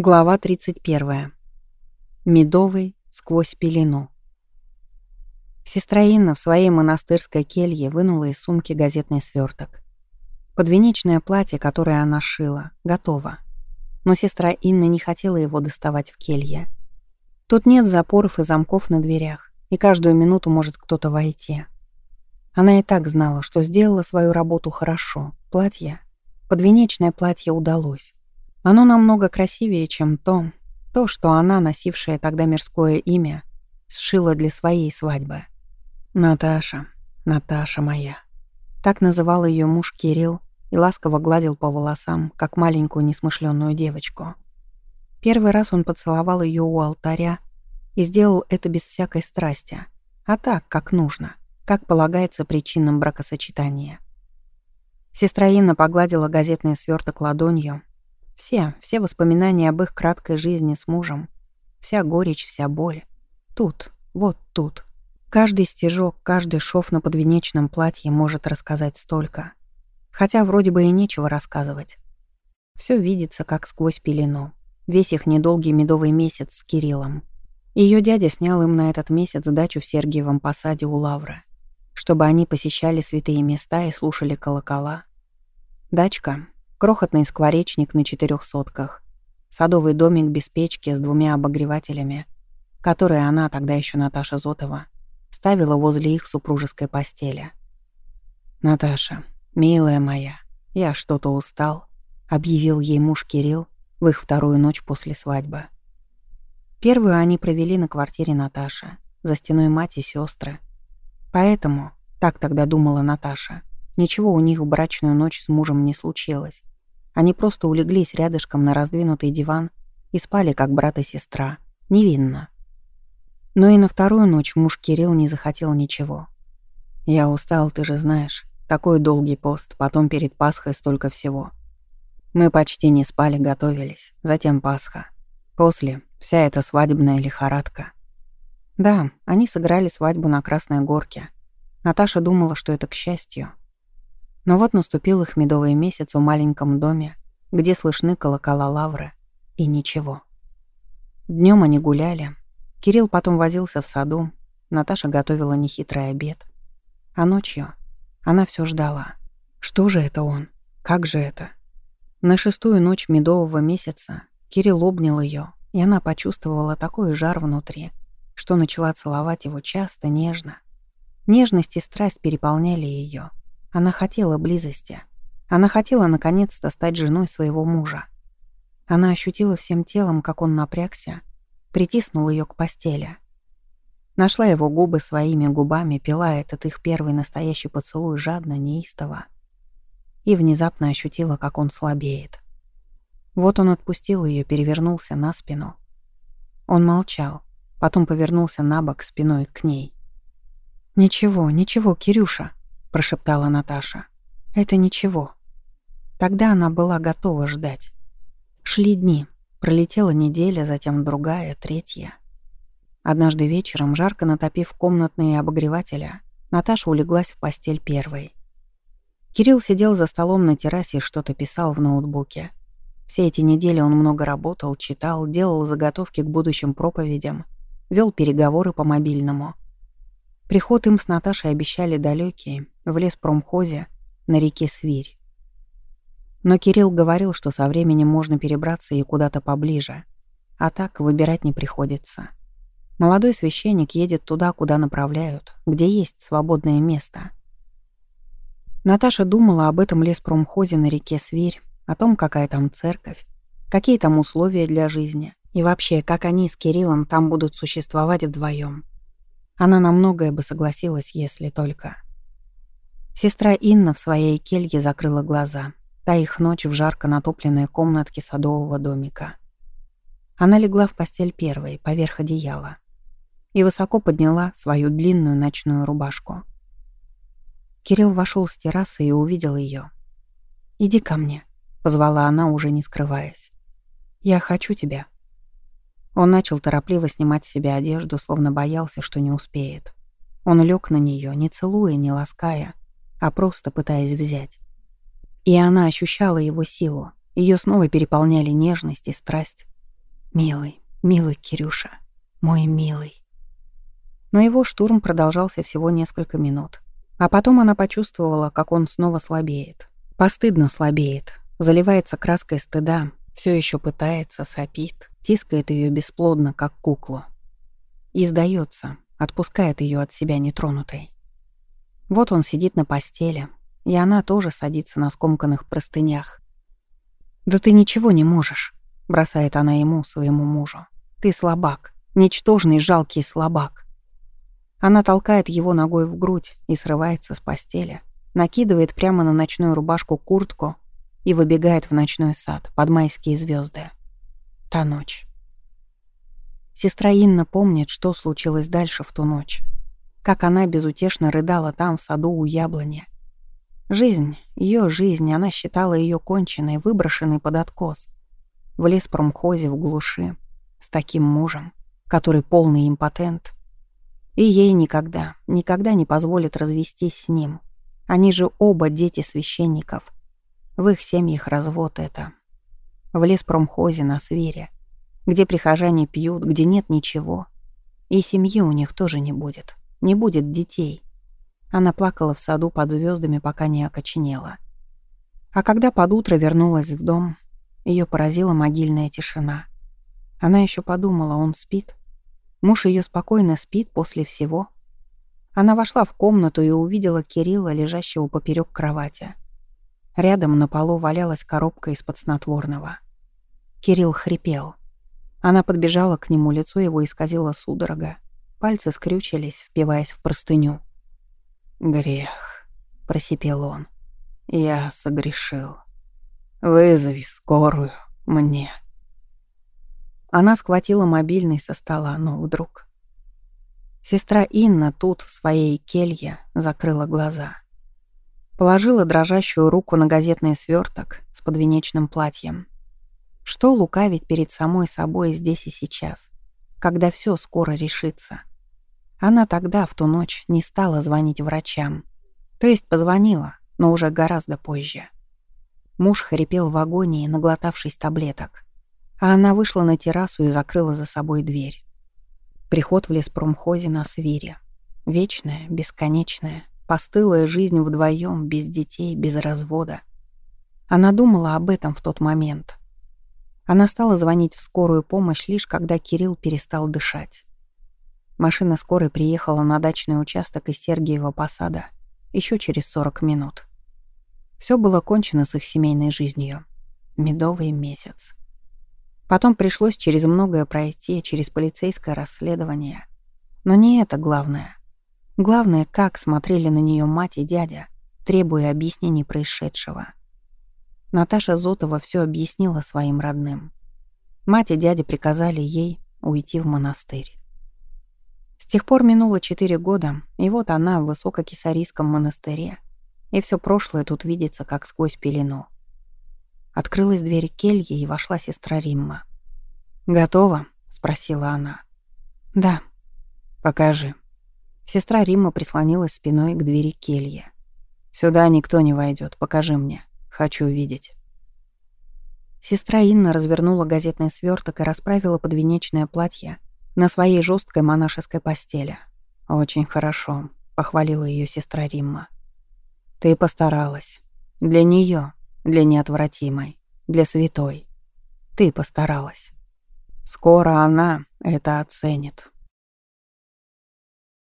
Глава 31. Медовый сквозь пелену. Сестра Инна в своей монастырской келье вынула из сумки газетный сверток. Подвенечное платье, которое она шила, готово. Но сестра Инна не хотела его доставать в келье. Тут нет запоров и замков на дверях, и каждую минуту может кто-то войти. Она и так знала, что сделала свою работу хорошо. Платье, подвенечное платье удалось. Оно намного красивее, чем то, то, что она, носившая тогда мирское имя, сшила для своей свадьбы. Наташа, Наташа моя. Так называл ее муж Кирилл и ласково гладил по волосам, как маленькую несмышленную девочку. Первый раз он поцеловал ее у алтаря и сделал это без всякой страсти, а так, как нужно, как полагается причинам бракосочетания. Сестра Инна погладила газетный сверток ладонью все, все воспоминания об их краткой жизни с мужем. Вся горечь, вся боль. Тут, вот тут. Каждый стежок, каждый шов на подвенечном платье может рассказать столько. Хотя вроде бы и нечего рассказывать. Все видится, как сквозь пелену. Весь их недолгий медовый месяц с Кириллом. Ее дядя снял им на этот месяц дачу в Сергиевом посаде у Лавры, чтобы они посещали святые места и слушали колокола. Дачка, Крохотный скворечник на четырех сотках. Садовый домик без печки с двумя обогревателями, которые она, тогда еще Наташа Зотова, ставила возле их супружеской постели. «Наташа, милая моя, я что-то устал», — объявил ей муж Кирилл в их вторую ночь после свадьбы. Первую они провели на квартире Наташи, за стеной мать и сестры. Поэтому, так тогда думала Наташа, ничего у них в брачную ночь с мужем не случилось. Они просто улеглись рядышком на раздвинутый диван и спали, как брат и сестра, невинно. Но и на вторую ночь муж Кирилл не захотел ничего. «Я устал, ты же знаешь. Такой долгий пост, потом перед Пасхой столько всего. Мы почти не спали, готовились. Затем Пасха. После — вся эта свадебная лихорадка. Да, они сыграли свадьбу на Красной Горке. Наташа думала, что это к счастью. Но вот наступил их медовый месяц в маленьком доме, где слышны колокола лавры, и ничего. Днем они гуляли. Кирилл потом возился в саду, Наташа готовила нехитрый обед. А ночью она все ждала. Что же это он? Как же это? На шестую ночь медового месяца Кирилл обнял ее, и она почувствовала такой жар внутри, что начала целовать его часто, нежно. Нежность и страсть переполняли ее. Она хотела близости. Она хотела наконец-то стать женой своего мужа. Она ощутила всем телом, как он напрягся, притиснул ее к постели. Нашла его губы своими губами, пила этот их первый настоящий поцелуй жадно, неистово. И внезапно ощутила, как он слабеет. Вот он отпустил ее, перевернулся на спину. Он молчал, потом повернулся на бок спиной к ней. «Ничего, ничего, Кирюша», — прошептала Наташа. «Это ничего». Тогда она была готова ждать. Шли дни. Пролетела неделя, затем другая, третья. Однажды вечером, жарко натопив комнатные обогревателя, Наташа улеглась в постель первой. Кирилл сидел за столом на террасе и что-то писал в ноутбуке. Все эти недели он много работал, читал, делал заготовки к будущим проповедям, вел переговоры по мобильному. Приход им с Наташей обещали далекие, в леспромхозе на реке Свирь. Но Кирилл говорил, что со временем можно перебраться и куда-то поближе, а так выбирать не приходится. Молодой священник едет туда, куда направляют, где есть свободное место. Наташа думала об этом леспромхозе на реке Свирь, о том, какая там церковь, какие там условия для жизни и вообще, как они с Кириллом там будут существовать вдвоем. Она на многое бы согласилась, если только... Сестра Инна в своей келье закрыла глаза. Та их ночь в жарко натопленной комнатке садового домика. Она легла в постель первой, поверх одеяла. И высоко подняла свою длинную ночную рубашку. Кирилл вошел с террасы и увидел ее. «Иди ко мне», — позвала она, уже не скрываясь. «Я хочу тебя». Он начал торопливо снимать с себя одежду, словно боялся, что не успеет. Он лег на нее, не целуя, не лаская, а просто пытаясь взять. И она ощущала его силу. Ее снова переполняли нежность и страсть. Милый, милый Кирюша, мой милый. Но его штурм продолжался всего несколько минут. А потом она почувствовала, как он снова слабеет. Постыдно слабеет, заливается краской стыда, все еще пытается, сопит, тискает ее бесплодно, как куклу. И сдается, отпускает ее от себя нетронутой. Вот он сидит на постели, и она тоже садится на скомканных простынях. «Да ты ничего не можешь», — бросает она ему, своему мужу. «Ты слабак, ничтожный жалкий слабак». Она толкает его ногой в грудь и срывается с постели, накидывает прямо на ночную рубашку куртку и выбегает в ночной сад под майские звезды. Та ночь. Сестра Инна помнит, что случилось дальше в ту ночь. Как она безутешно рыдала там, в саду у яблони. Жизнь, ее жизнь, она считала ее конченной, выброшенной под откос. В леспромхозе в глуши, с таким мужем, который полный импотент — и ей никогда, никогда не позволят развестись с ним. Они же оба дети священников. В их семьях развод это. В леспромхозе на Свере, где прихожане пьют, где нет ничего. И семьи у них тоже не будет. Не будет детей. Она плакала в саду под звездами, пока не окоченела. А когда под утро вернулась в дом, ее поразила могильная тишина. Она еще подумала, он спит. Муж ее спокойно спит после всего. Она вошла в комнату и увидела Кирилла, лежащего поперек кровати. Рядом на полу валялась коробка из-под снотворного. Кирилл хрипел. Она подбежала к нему, лицо его исказило судорога. Пальцы скрючились, впиваясь в простыню. «Грех», — просипел он. «Я согрешил. Вызови скорую мне». Она схватила мобильный со стола, но вдруг... Сестра Инна тут, в своей келье, закрыла глаза. Положила дрожащую руку на газетный сверток с подвенечным платьем. Что лукавить перед самой собой здесь и сейчас, когда все скоро решится? Она тогда, в ту ночь, не стала звонить врачам. То есть позвонила, но уже гораздо позже. Муж хрипел в агонии, наглотавшись таблеток а она вышла на террасу и закрыла за собой дверь. Приход в леспромхозе на свире. Вечная, бесконечная, постылая жизнь вдвоем, без детей, без развода. Она думала об этом в тот момент. Она стала звонить в скорую помощь лишь когда Кирилл перестал дышать. Машина скорой приехала на дачный участок из Сергиева Посада еще через 40 минут. Все было кончено с их семейной жизнью. Медовый месяц. Потом пришлось через многое пройти, через полицейское расследование. Но не это главное. Главное, как смотрели на нее мать и дядя, требуя объяснений происшедшего. Наташа Зотова все объяснила своим родным. Мать и дядя приказали ей уйти в монастырь. С тех пор минуло четыре года, и вот она в Высококисарийском монастыре, и все прошлое тут видится, как сквозь пелену. Открылась дверь кельи, и вошла сестра Римма. «Готова?» — спросила она. «Да». «Покажи». Сестра Римма прислонилась спиной к двери кельи. «Сюда никто не войдет. Покажи мне. Хочу видеть». Сестра Инна развернула газетный сверток и расправила подвенечное платье на своей жесткой монашеской постели. «Очень хорошо», — похвалила ее сестра Римма. «Ты постаралась. Для нее для неотвратимой, для святой. Ты постаралась. Скоро она это оценит.